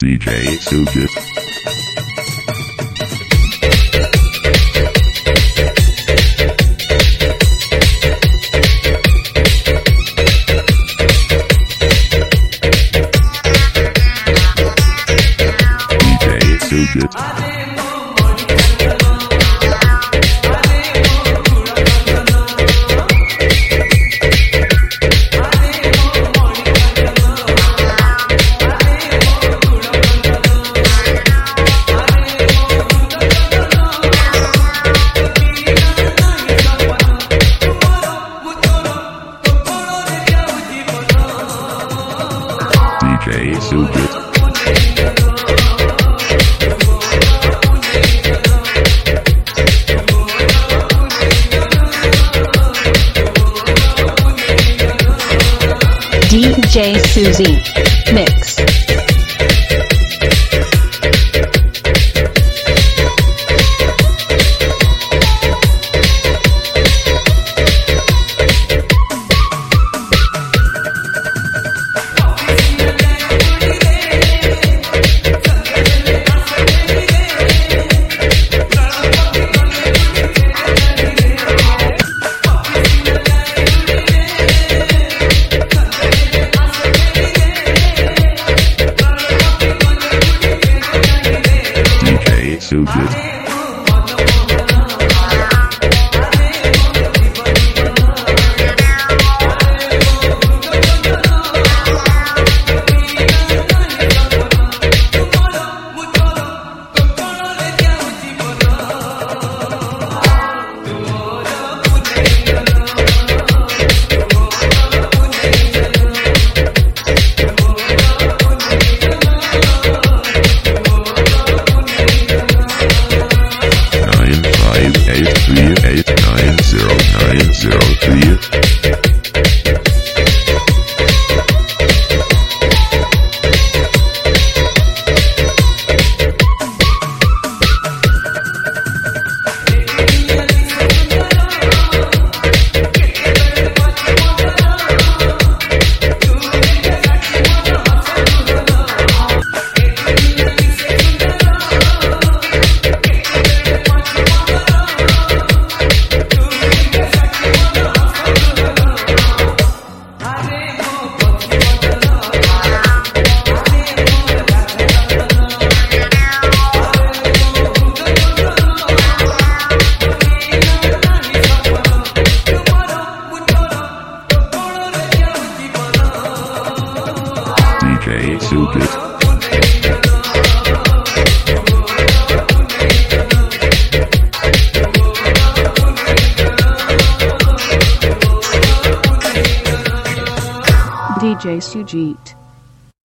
DJ Sujit. Sujit. DJ Sujit. DJ Susie. Mix. DJ Sujit. Zero three. DJ Sujit. DJ Sujit.